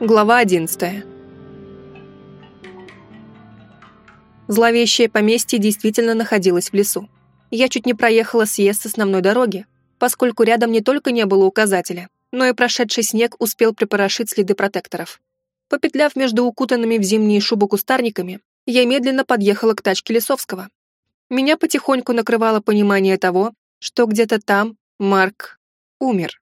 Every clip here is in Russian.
Глава 11. Зловещее поместье действительно находилось в лесу. Я чуть не проехала съезд с основной дороги, поскольку рядом не только не было указателя, но и прошедший снег успел припорошить следы протекторов. Попетляв между укутанными в зимние шубы кустарниками, я медленно подъехала к тачке Лесовского. Меня потихоньку накрывало понимание того, что где-то там Марк умер.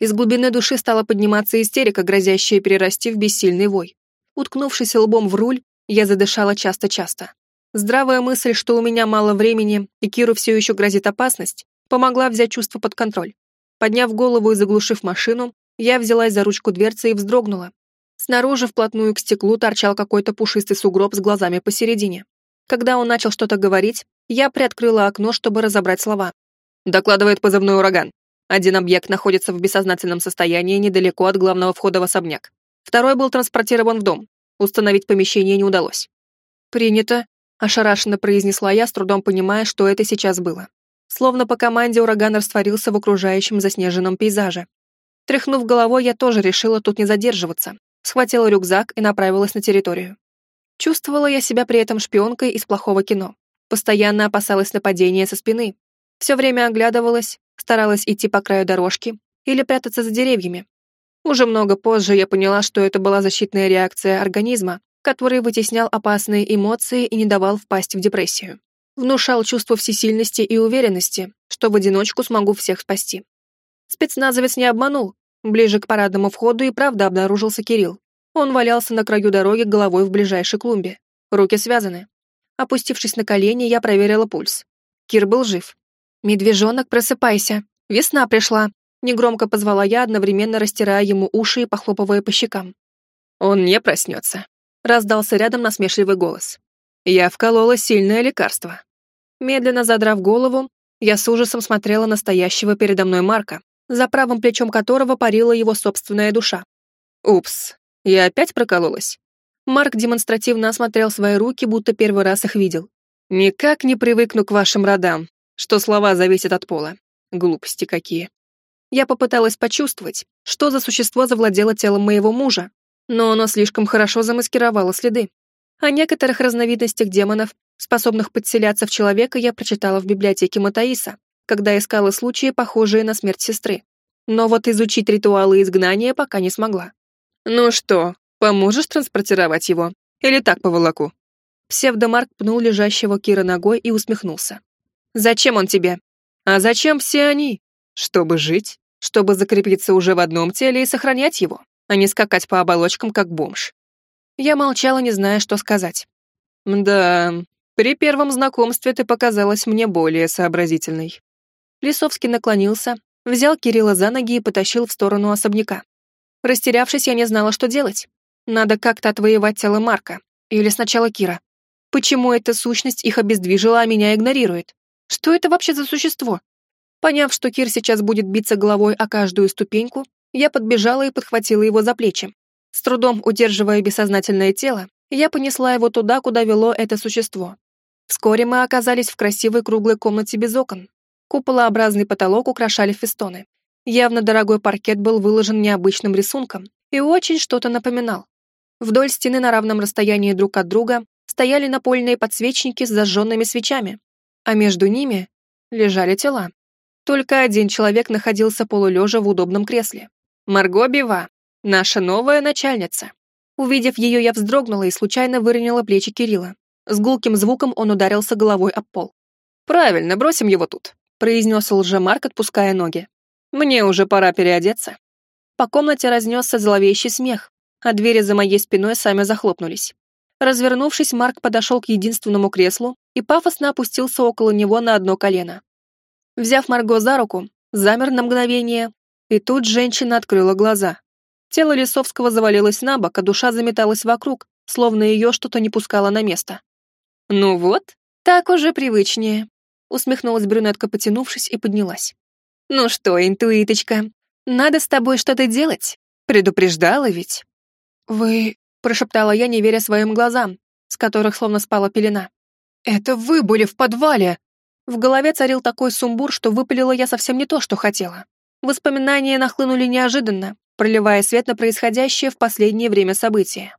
Из глубины души стала подниматься истерика, грозящая перерасти в бессильный вой. Уткнувшись лбом в руль, я задышала часто-часто. Здравая мысль, что у меня мало времени и Киру все еще грозит опасность, помогла взять чувство под контроль. Подняв голову и заглушив машину, я взялась за ручку дверцы и вздрогнула. Снаружи вплотную к стеклу торчал какой-то пушистый сугроб с глазами посередине. Когда он начал что-то говорить, я приоткрыла окно, чтобы разобрать слова. «Докладывает позывной ураган. Один объект находится в бессознательном состоянии недалеко от главного входа в особняк. Второй был транспортирован в дом. Установить помещение не удалось. «Принято», — ошарашенно произнесла я, с трудом понимая, что это сейчас было. Словно по команде ураган растворился в окружающем заснеженном пейзаже. Тряхнув головой, я тоже решила тут не задерживаться. Схватила рюкзак и направилась на территорию. Чувствовала я себя при этом шпионкой из плохого кино. Постоянно опасалась нападения со спины. Все время оглядывалась, старалась идти по краю дорожки или прятаться за деревьями. Уже много позже я поняла, что это была защитная реакция организма, который вытеснял опасные эмоции и не давал впасть в депрессию. Внушал чувство всесильности и уверенности, что в одиночку смогу всех спасти. Спецназовец не обманул. Ближе к парадному входу и правда обнаружился Кирилл. Он валялся на краю дороги головой в ближайшей клумбе. Руки связаны. Опустившись на колени, я проверила пульс. Кир был жив. «Медвежонок, просыпайся! Весна пришла!» Негромко позвала я, одновременно растирая ему уши и похлопывая по щекам. «Он не проснется», — раздался рядом насмешливый голос. «Я вколола сильное лекарство». Медленно задрав голову, я с ужасом смотрела на стоящего передо мной Марка, за правым плечом которого парила его собственная душа. «Упс, я опять прокололась?» Марк демонстративно осмотрел свои руки, будто первый раз их видел. «Никак не привыкну к вашим родам, что слова зависят от пола. Глупости какие. Я попыталась почувствовать, что за существо завладело телом моего мужа, но оно слишком хорошо замаскировало следы. О некоторых разновидностях демонов, способных подселяться в человека, я прочитала в библиотеке Матаиса, когда искала случаи, похожие на смерть сестры. Но вот изучить ритуалы изгнания пока не смогла. «Ну что, поможешь транспортировать его? Или так по волоку?» Псевдомарк пнул лежащего Кира ногой и усмехнулся. Зачем он тебе? А зачем все они? Чтобы жить, чтобы закрепиться уже в одном теле и сохранять его, а не скакать по оболочкам, как бомж. Я молчала, не зная, что сказать. Да, при первом знакомстве ты показалась мне более сообразительной. Лисовский наклонился, взял Кирилла за ноги и потащил в сторону особняка. Растерявшись, я не знала, что делать. Надо как-то отвоевать тело Марка. Или сначала Кира. Почему эта сущность их обездвижила, а меня игнорирует? Что это вообще за существо? Поняв, что Кир сейчас будет биться головой о каждую ступеньку, я подбежала и подхватила его за плечи. С трудом удерживая бессознательное тело, я понесла его туда, куда вело это существо. Вскоре мы оказались в красивой круглой комнате без окон. Куполообразный потолок украшали фестоны. Явно дорогой паркет был выложен необычным рисунком и очень что-то напоминал. Вдоль стены на равном расстоянии друг от друга стояли напольные подсвечники с зажженными свечами, а между ними лежали тела. Только один человек находился полулежа в удобном кресле. Марго Бива, наша новая начальница. Увидев ее, я вздрогнула и случайно выронила плечи Кирилла. С гулким звуком он ударился головой об пол. «Правильно, бросим его тут», — произнес лжемарк, отпуская ноги. «Мне уже пора переодеться». По комнате разнесся зловещий смех, а двери за моей спиной сами захлопнулись. Развернувшись, Марк подошел к единственному креслу и пафосно опустился около него на одно колено. Взяв Марго за руку, замер на мгновение, и тут женщина открыла глаза. Тело Лисовского завалилось на бок, а душа заметалась вокруг, словно ее что-то не пускало на место. «Ну вот, так уже привычнее», — усмехнулась брюнетка, потянувшись, и поднялась. «Ну что, интуиточка, надо с тобой что-то делать. Предупреждала ведь». «Вы...» — прошептала я, не веря своим глазам, с которых словно спала пелена. «Это вы были в подвале!» В голове царил такой сумбур, что выпалила я совсем не то, что хотела. Воспоминания нахлынули неожиданно, проливая свет на происходящее в последнее время события.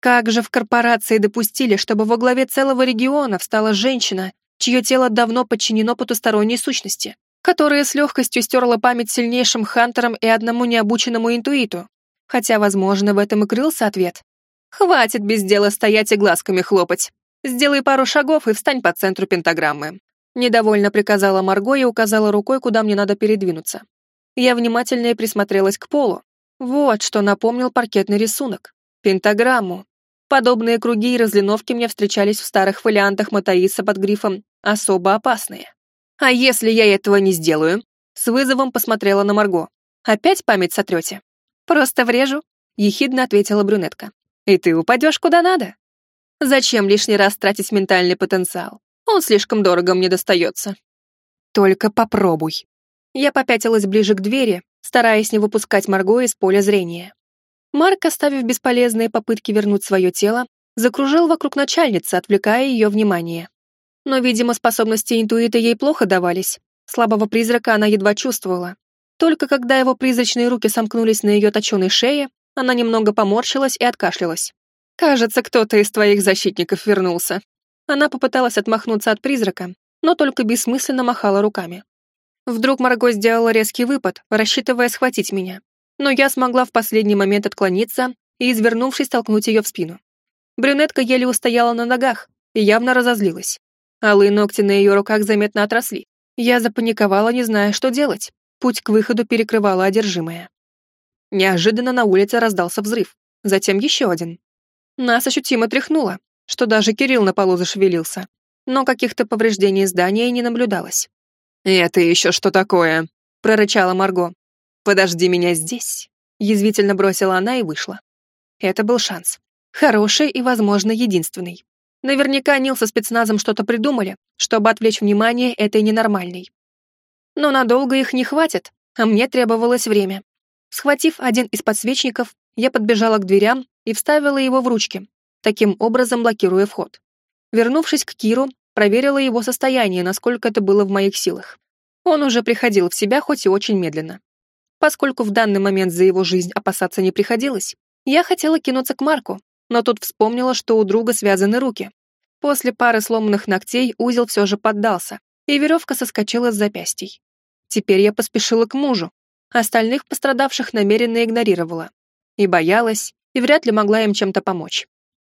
Как же в корпорации допустили, чтобы во главе целого региона встала женщина, чье тело давно подчинено потусторонней сущности, которая с легкостью стерла память сильнейшим хантерам и одному необученному интуиту? Хотя, возможно, в этом и крылся ответ. Хватит без дела стоять и глазками хлопать. Сделай пару шагов и встань по центру пентаграммы. Недовольно приказала Марго и указала рукой, куда мне надо передвинуться. Я внимательнее присмотрелась к полу. Вот что напомнил паркетный рисунок. Пентаграмму. Подобные круги и разлиновки мне встречались в старых фолиантах Матаиса под грифом «Особо опасные». «А если я этого не сделаю?» С вызовом посмотрела на Марго. «Опять память сотрете?» «Просто врежу», — ехидно ответила брюнетка. «И ты упадешь куда надо?» «Зачем лишний раз тратить ментальный потенциал? Он слишком дорого мне достается». «Только попробуй». Я попятилась ближе к двери, стараясь не выпускать Марго из поля зрения. Марк, оставив бесполезные попытки вернуть свое тело, закружил вокруг начальницы, отвлекая ее внимание. Но, видимо, способности интуита ей плохо давались. Слабого призрака она едва чувствовала. Только когда его призрачные руки сомкнулись на ее точеной шее, она немного поморщилась и откашлялась. «Кажется, кто-то из твоих защитников вернулся». Она попыталась отмахнуться от призрака, но только бессмысленно махала руками. Вдруг Марго сделала резкий выпад, рассчитывая схватить меня но я смогла в последний момент отклониться и, извернувшись, толкнуть ее в спину. Брюнетка еле устояла на ногах и явно разозлилась. Алые ногти на ее руках заметно отросли. Я запаниковала, не зная, что делать. Путь к выходу перекрывала одержимая. Неожиданно на улице раздался взрыв, затем еще один. Нас ощутимо тряхнуло, что даже Кирилл на полу зашевелился, но каких-то повреждений здания не наблюдалось. «Это еще что такое?» — прорычала Марго. «Подожди меня здесь», — язвительно бросила она и вышла. Это был шанс. Хороший и, возможно, единственный. Наверняка Нил со спецназом что-то придумали, чтобы отвлечь внимание этой ненормальной. Но надолго их не хватит, а мне требовалось время. Схватив один из подсвечников, я подбежала к дверям и вставила его в ручки, таким образом блокируя вход. Вернувшись к Киру, проверила его состояние, насколько это было в моих силах. Он уже приходил в себя, хоть и очень медленно. Поскольку в данный момент за его жизнь опасаться не приходилось, я хотела кинуться к Марку, но тут вспомнила, что у друга связаны руки. После пары сломанных ногтей узел все же поддался, и веревка соскочила с запястий. Теперь я поспешила к мужу. Остальных пострадавших намеренно игнорировала. И боялась, и вряд ли могла им чем-то помочь.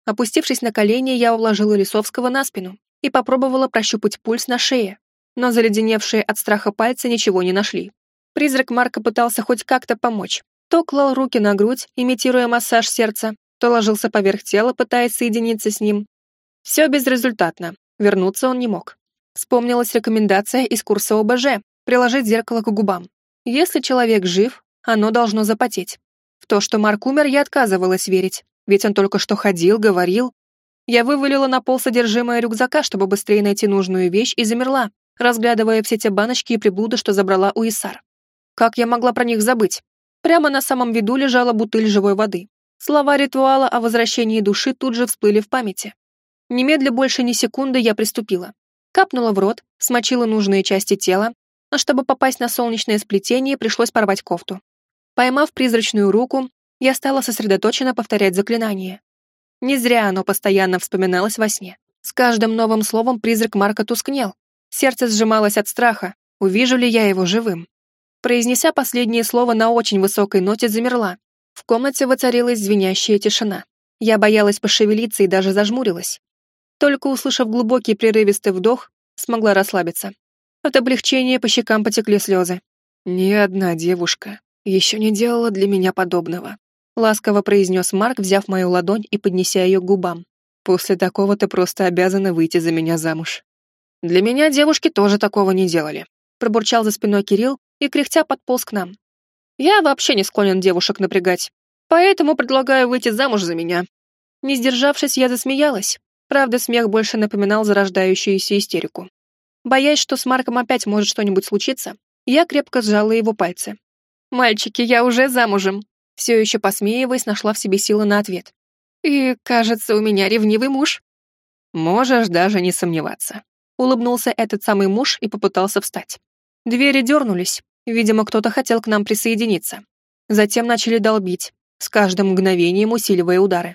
Опустившись на колени, я уложила Лисовского на спину и попробовала прощупать пульс на шее, но заледеневшие от страха пальцы ничего не нашли. Призрак Марка пытался хоть как-то помочь. То клал руки на грудь, имитируя массаж сердца, то ложился поверх тела, пытаясь соединиться с ним. Все безрезультатно. Вернуться он не мог. Вспомнилась рекомендация из курса ОБЖ — приложить зеркало к губам. Если человек жив, оно должно запотеть. В то, что Марк умер, я отказывалась верить, ведь он только что ходил, говорил. Я вывалила на пол содержимое рюкзака, чтобы быстрее найти нужную вещь, и замерла, разглядывая все те баночки и приблуды, что забрала у Исар. Как я могла про них забыть? Прямо на самом виду лежала бутыль живой воды. Слова ритуала о возвращении души тут же всплыли в памяти. Немедля больше ни секунды я приступила. Капнула в рот, смочила нужные части тела, а чтобы попасть на солнечное сплетение, пришлось порвать кофту. Поймав призрачную руку, я стала сосредоточенно повторять заклинание. Не зря оно постоянно вспоминалось во сне. С каждым новым словом призрак Марка тускнел. Сердце сжималось от страха, увижу ли я его живым. Произнеся последнее слово на очень высокой ноте, замерла. В комнате воцарилась звенящая тишина. Я боялась пошевелиться и даже зажмурилась. Только услышав глубокий прерывистый вдох, смогла расслабиться. От облегчения по щекам потекли слезы. «Ни одна девушка еще не делала для меня подобного», ласково произнес Марк, взяв мою ладонь и поднеся ее к губам. «После такого ты просто обязана выйти за меня замуж». «Для меня девушки тоже такого не делали», пробурчал за спиной Кирилл, и кряхтя подполз к нам. Я вообще не склонен девушек напрягать, поэтому предлагаю выйти замуж за меня. Не сдержавшись, я засмеялась. Правда, смех больше напоминал зарождающуюся истерику. Боясь, что с Марком опять может что-нибудь случиться, я крепко сжала его пальцы. «Мальчики, я уже замужем!» Все еще посмеиваясь, нашла в себе силы на ответ. «И, кажется, у меня ревнивый муж». «Можешь даже не сомневаться», — улыбнулся этот самый муж и попытался встать. Двери дернулись, видимо, кто-то хотел к нам присоединиться. Затем начали долбить, с каждым мгновением усиливая удары.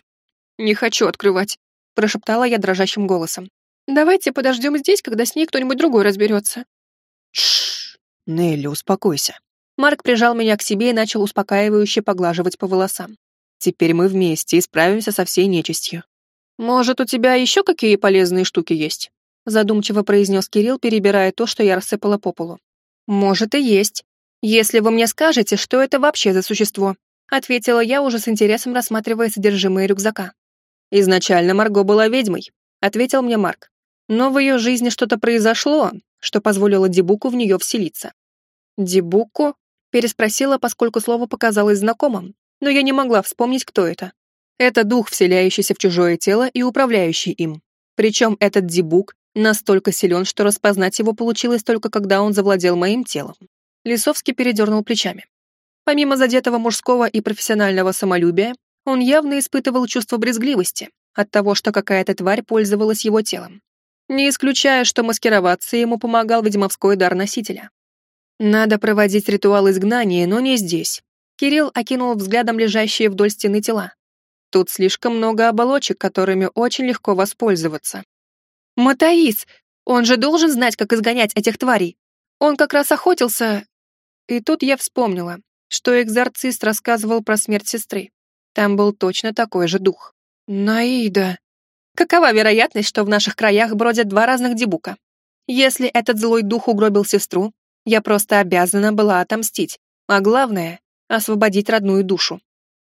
«Не хочу открывать», — прошептала я дрожащим голосом. «Давайте подождем здесь, когда с ней кто-нибудь другой разберется». Тш, Нелли, успокойся. Марк прижал меня к себе и начал успокаивающе поглаживать по волосам. Теперь мы вместе и справимся со всей нечистью. «Может, у тебя еще какие полезные штуки есть?» задумчиво произнес Кирилл, перебирая то, что я рассыпала по полу. «Может, и есть. Если вы мне скажете, что это вообще за существо», ответила я, уже с интересом рассматривая содержимое рюкзака. «Изначально Марго была ведьмой», ответил мне Марк. «Но в ее жизни что-то произошло, что позволило Дебуку в нее вселиться». «Дебуку?» переспросила, поскольку слово показалось знакомым, но я не могла вспомнить, кто это. Это дух, вселяющийся в чужое тело и управляющий им. Причем этот Дебук настолько силен, что распознать его получилось только когда он завладел моим телом. Лисовский передернул плечами. Помимо задетого мужского и профессионального самолюбия, он явно испытывал чувство брезгливости от того, что какая-то тварь пользовалась его телом. Не исключая, что маскироваться ему помогал ведьмовской дар носителя. Надо проводить ритуал изгнания, но не здесь. Кирилл окинул взглядом лежащие вдоль стены тела. Тут слишком много оболочек, которыми очень легко воспользоваться. «Матаис! Он же должен знать, как изгонять этих тварей! Он как раз охотился...» И тут я вспомнила, что экзорцист рассказывал про смерть сестры. Там был точно такой же дух. Наида. Какова вероятность, что в наших краях бродят два разных дебука? Если этот злой дух угробил сестру, я просто обязана была отомстить, а главное — освободить родную душу.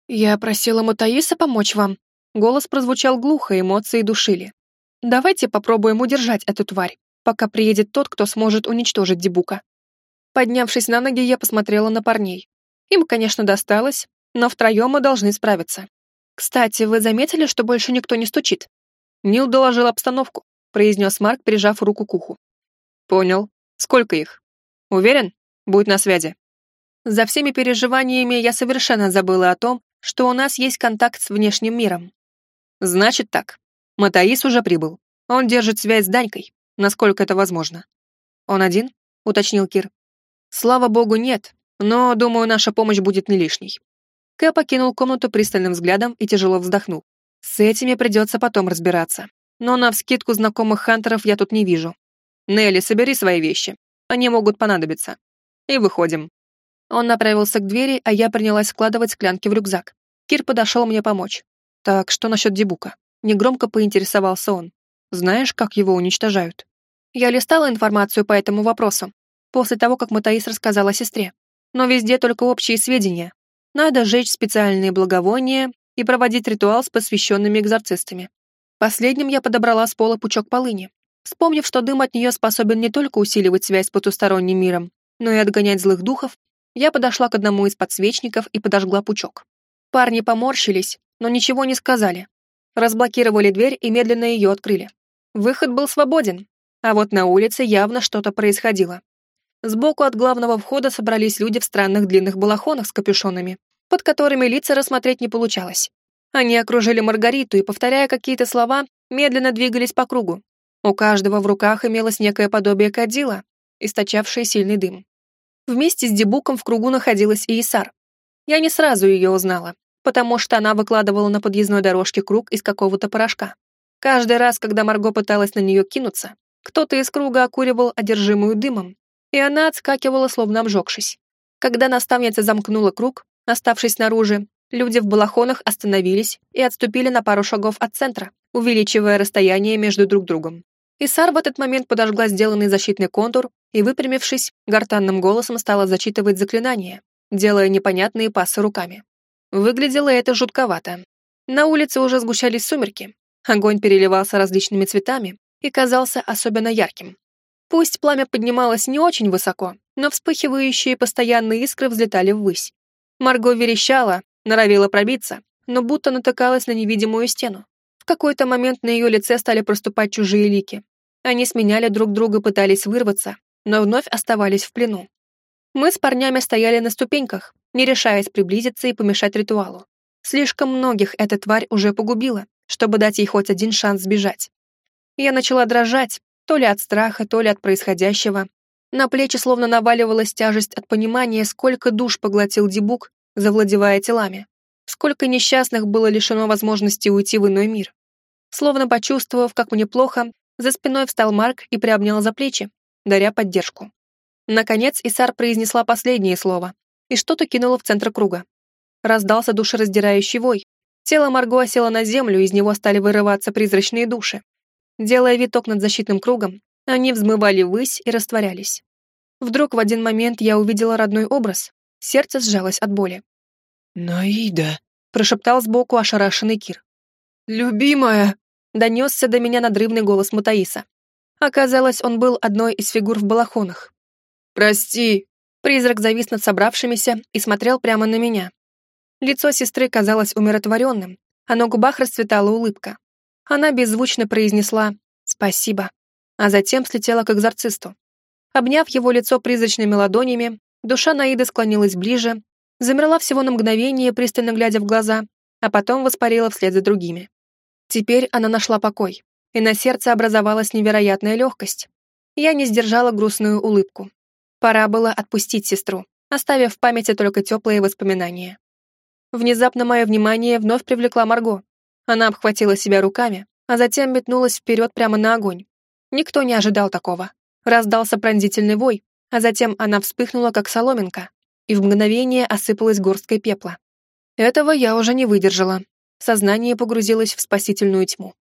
Я просила Мутаиса помочь вам. Голос прозвучал глухо, эмоции душили. Давайте попробуем удержать эту тварь, пока приедет тот, кто сможет уничтожить Дебука. Поднявшись на ноги, я посмотрела на парней. Им, конечно, досталось, но втроем мы должны справиться. Кстати, вы заметили, что больше никто не стучит? Нил доложил обстановку, произнес Марк, прижав руку к уху. Понял. Сколько их? Уверен? Будет на связи. За всеми переживаниями я совершенно забыла о том, что у нас есть контакт с внешним миром. Значит так, Матаис уже прибыл. Он держит связь с Данькой, насколько это возможно. Он один? Уточнил Кир. Слава богу, нет, но, думаю, наша помощь будет не лишней. Кэ покинул комнату пристальным взглядом и тяжело вздохнул. С этими придется потом разбираться. Но на вскидку знакомых хантеров я тут не вижу. Нелли, собери свои вещи. Они могут понадобиться. И выходим. Он направился к двери, а я принялась складывать склянки в рюкзак. Кир подошел мне помочь. Так, что насчет Дебука? Негромко поинтересовался он. Знаешь, как его уничтожают? Я листала информацию по этому вопросу, после того, как Матаис рассказала сестре. Но везде только общие сведения. Надо сжечь специальные благовония и проводить ритуал с посвященными экзорцистами. Последним я подобрала с пола пучок полыни, вспомнив, что дым от нее способен не только усиливать связь с потусторонним миром, но и отгонять злых духов, я подошла к одному из подсвечников и подожгла пучок. Парни поморщились, но ничего не сказали, разблокировали дверь и медленно ее открыли. Выход был свободен, а вот на улице явно что-то происходило. Сбоку от главного входа собрались люди в странных длинных балахонах с капюшонами, под которыми лица рассмотреть не получалось. Они окружили Маргариту и, повторяя какие-то слова, медленно двигались по кругу. У каждого в руках имелось некое подобие кадила, источавшее сильный дым. Вместе с Дебуком в кругу находилась и Исар. Я не сразу ее узнала, потому что она выкладывала на подъездной дорожке круг из какого-то порошка. Каждый раз, когда Марго пыталась на нее кинуться, кто-то из круга окуривал одержимую дымом, и она отскакивала, словно обжегшись. Когда наставница замкнула круг, оставшись снаружи, люди в балахонах остановились и отступили на пару шагов от центра, увеличивая расстояние между друг другом. Исар в этот момент подожгла сделанный защитный контур и, выпрямившись, гортанным голосом стала зачитывать заклинание, делая непонятные пасы руками. Выглядело это жутковато. На улице уже сгущались сумерки, огонь переливался различными цветами и казался особенно ярким. Пусть пламя поднималось не очень высоко, но вспыхивающие постоянные искры взлетали ввысь. Марго верещала, норовила пробиться, но будто натыкалась на невидимую стену. В какой-то момент на ее лице стали проступать чужие лики. Они сменяли друг друга, пытались вырваться, но вновь оставались в плену. Мы с парнями стояли на ступеньках, не решаясь приблизиться и помешать ритуалу. Слишком многих эта тварь уже погубила, чтобы дать ей хоть один шанс сбежать. Я начала дрожать, то ли от страха, то ли от происходящего. На плечи словно наваливалась тяжесть от понимания, сколько душ поглотил Дебук завладевая телами. Сколько несчастных было лишено возможности уйти в иной мир. Словно почувствовав, как мне плохо, за спиной встал Марк и приобнял за плечи, даря поддержку. Наконец Исар произнесла последнее слово и что-то кинула в центр круга. Раздался душераздирающий вой. Тело Марго осело на землю, из него стали вырываться призрачные души. Делая виток над защитным кругом, они взмывали ввысь и растворялись. Вдруг в один момент я увидела родной образ. Сердце сжалось от боли. «Наида», — прошептал сбоку ошарашенный Кир. «Любимая!» — донесся до меня надрывный голос Мутаиса. Оказалось, он был одной из фигур в балахонах. «Прости!» Призрак завис над собравшимися и смотрел прямо на меня. Лицо сестры казалось умиротворенным, а на губах расцветала улыбка. Она беззвучно произнесла «спасибо», а затем слетела к экзорцисту. Обняв его лицо призрачными ладонями, душа Наиды склонилась ближе замерла всего на мгновение, пристально глядя в глаза, а потом воспарила вслед за другими. Теперь она нашла покой, и на сердце образовалась невероятная легкость. Я не сдержала грустную улыбку. Пора было отпустить сестру, оставив в памяти только теплые воспоминания. Внезапно мое внимание вновь привлекла Марго. Она обхватила себя руками, а затем метнулась вперед прямо на огонь. Никто не ожидал такого. Раздался пронзительный вой, а затем она вспыхнула, как соломинка, и в мгновение осыпалась горсткой пепла. Этого я уже не выдержала. Сознание погрузилось в спасительную тьму.